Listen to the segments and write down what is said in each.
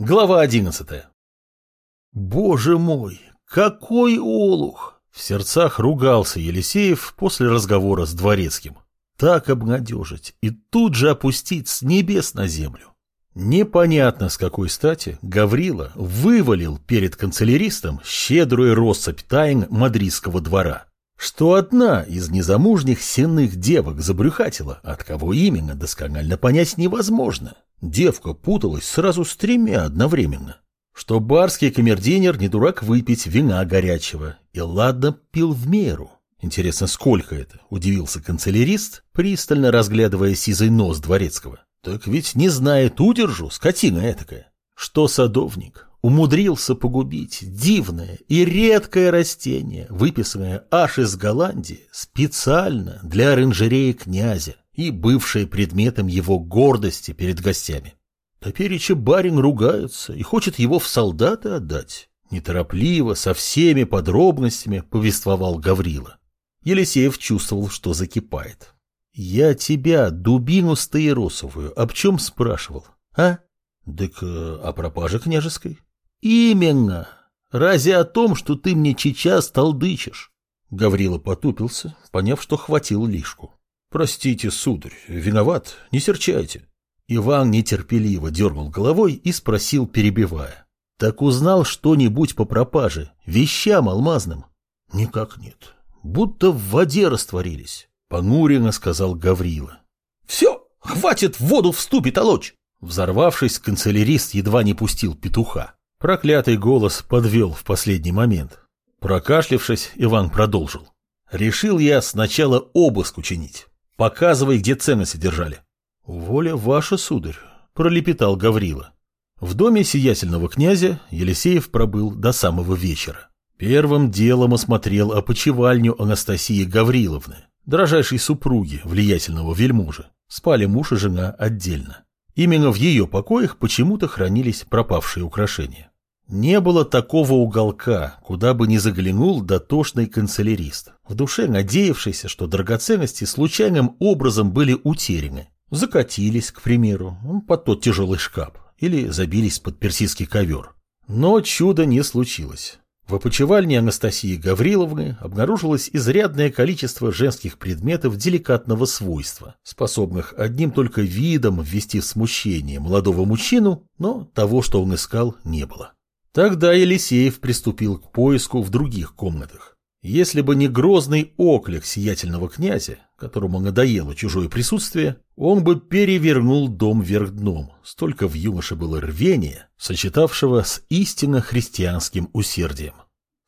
Глава одиннадцатая. Боже мой, какой олух! В сердцах ругался Елисеев после разговора с Дворецким. Так обнадежить и тут же опустить с небес на землю. Непонятно с какой стати Гаврила вывалил перед канцеляристом щедрую россыпь тайн мадридского двора. Что одна из незамужних сенных девок забрюхатила, от кого именно досконально понять невозможно. Девка путалась сразу с тремя одновременно. Что барский камердинер не дурак выпить вина горячего, и ладно пил в меру. Интересно, сколько это? Удивился канцелярист, пристально разглядывая сизый нос дворецкого. Так ведь не знает удержу, скотина этакая. Что садовник, умудрился погубить дивное и редкое растение, выписанное аж из Голландии специально для оранжереи князя и бывшее предметом его гордости перед гостями. Топереча барин ругается и хочет его в солдаты отдать. Неторопливо, со всеми подробностями повествовал Гаврила. Елисеев чувствовал, что закипает. «Я тебя, дубину стаиросовую, об чем спрашивал, а?» «Так э, о пропаже княжеской?» «Именно! Разве о том, что ты мне сейчас толдычишь?» Гаврила потупился, поняв, что хватил лишку. «Простите, сударь, виноват, не серчайте». Иван нетерпеливо дернул головой и спросил, перебивая. «Так узнал что-нибудь по пропаже, вещам алмазным?» «Никак нет. Будто в воде растворились», — понуренно сказал Гаврила. «Все, хватит в воду в ступе толочь!» Взорвавшись, канцелярист едва не пустил петуха. Проклятый голос подвел в последний момент. Прокашлившись, Иван продолжил. «Решил я сначала обыск учинить. Показывай, где ценности держали». «Воля ваша, сударь», — пролепетал Гаврила. В доме сиятельного князя Елисеев пробыл до самого вечера. Первым делом осмотрел опочивальню Анастасии Гавриловны, дрожайшей супруги влиятельного вельможи. Спали муж и жена отдельно. Именно в ее покоях почему-то хранились пропавшие украшения. Не было такого уголка, куда бы не заглянул дотошный канцелярист, в душе надеявшийся, что драгоценности случайным образом были утеряны. Закатились, к примеру, под тот тяжелый шкаф или забились под персидский ковер. Но чуда не случилось. В опочивальне Анастасии Гавриловны обнаружилось изрядное количество женских предметов деликатного свойства, способных одним только видом ввести в смущение молодого мужчину, но того, что он искал, не было. Тогда Елисеев приступил к поиску в других комнатах. Если бы не грозный оклик сиятельного князя, которому надоело чужое присутствие, он бы перевернул дом вверх дном. Столько в юноше было рвения, сочетавшего с истинно христианским усердием.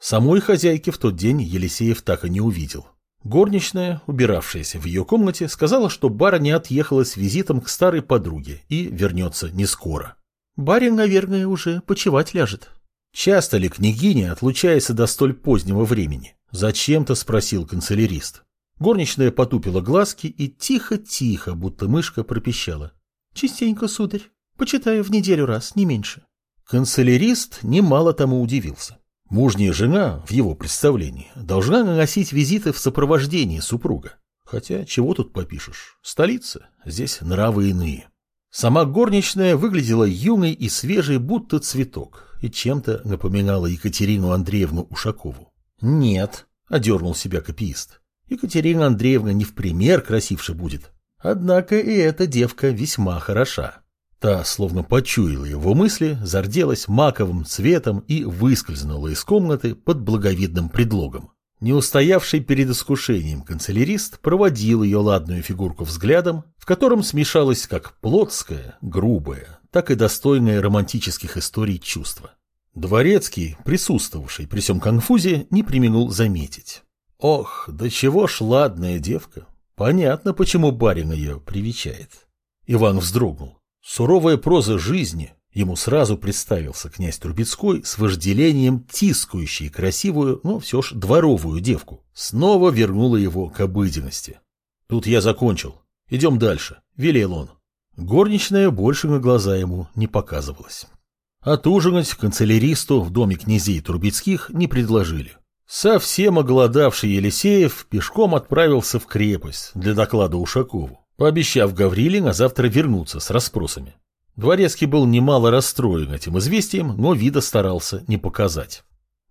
Самой хозяйки в тот день Елисеев так и не увидел. Горничная, убиравшаяся в ее комнате, сказала, что барыня отъехала с визитом к старой подруге и вернется не скоро. Барин, наверное, уже почевать ляжет. Часто ли княгиня отлучается до столь позднего времени? Зачем-то спросил канцелярист. Горничная потупила глазки и тихо-тихо, будто мышка пропищала. Частенько, сударь. Почитаю в неделю раз, не меньше. Канцелярист немало тому удивился. Мужняя жена, в его представлении, должна наносить визиты в сопровождении супруга. Хотя, чего тут попишешь? Столица, здесь нравы иные. Сама горничная выглядела юной и свежей, будто цветок, и чем-то напоминала Екатерину Андреевну Ушакову. «Нет», — одернул себя копиист, — «Екатерина Андреевна не в пример красивше будет. Однако и эта девка весьма хороша». Та, словно почуяла его мысли, зарделась маковым цветом и выскользнула из комнаты под благовидным предлогом. Не устоявший перед искушением канцелярист проводил ее ладную фигурку взглядом, в котором смешалось как плотское, грубое, так и достойное романтических историй чувства. Дворецкий, присутствовавший при всем конфузе, не применул заметить. Ох, да чего ж ладная девка. Понятно, почему барин ее привечает. Иван вздрогнул. Суровая проза жизни Ему сразу представился князь Трубецкой с вожделением тискающей красивую, но все ж дворовую девку. Снова вернула его к обыденности. «Тут я закончил. Идем дальше», — велел он. Горничная больше на глаза ему не показывалась. Отужинать канцеляристу в доме князей Трубецких не предложили. Совсем оголодавший Елисеев пешком отправился в крепость для доклада Ушакову, пообещав Гавриле на завтра вернуться с расспросами. Дворецкий был немало расстроен этим известием, но вида старался не показать.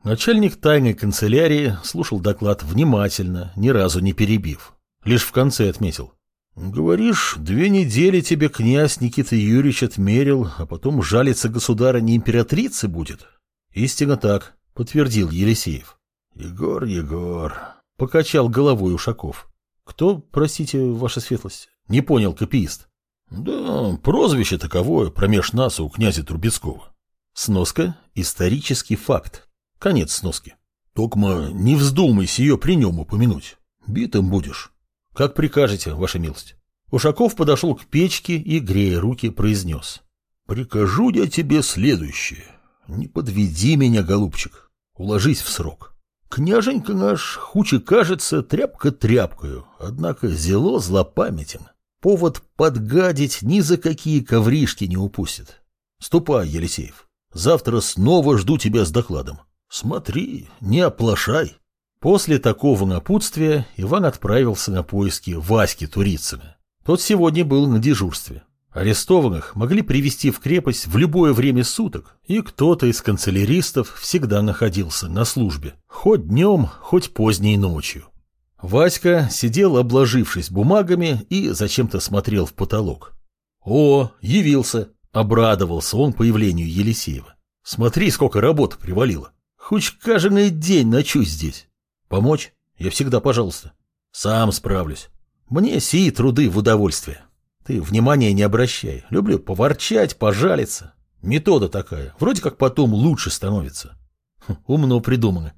Начальник тайной канцелярии слушал доклад внимательно, ни разу не перебив. Лишь в конце отметил. «Говоришь, две недели тебе князь Никита Юрьевич отмерил, а потом жалиться государа не императрицы будет?» «Истинно так», — подтвердил Елисеев. «Егор, Егор», — покачал головой Ушаков. «Кто, простите, ваша светлость?» — не понял копиист. «Да, прозвище таковое промеж нас у князя Трубецкого». Сноска — исторический факт. Конец сноски. «Токма, не вздумайся ее при нем упомянуть. Битым будешь». «Как прикажете, ваша милость». Ушаков подошел к печке и, грея руки, произнес. «Прикажу я тебе следующее. Не подведи меня, голубчик. Уложись в срок. Княженька наш, хуче кажется, тряпка тряпкою, однако зело злопамятен. Повод подгадить ни за какие ковришки не упустит. Ступай, Елисеев. Завтра снова жду тебя с докладом. Смотри, не оплошай. После такого напутствия Иван отправился на поиски Васьки Турицына. Тот сегодня был на дежурстве. Арестованных могли привести в крепость в любое время суток, и кто-то из канцеляристов всегда находился на службе, хоть днем, хоть поздней ночью. Васька сидел, обложившись бумагами, и зачем-то смотрел в потолок. «О, явился!» — обрадовался он появлению Елисеева. «Смотри, сколько работы привалило! Хоть каждый день ночуй здесь!» Помочь? Я всегда пожалуйста. Сам справлюсь. Мне сии труды в удовольствие. Ты внимания не обращай. Люблю поворчать, пожалиться. Метода такая. Вроде как потом лучше становится. Хм, умно придумано.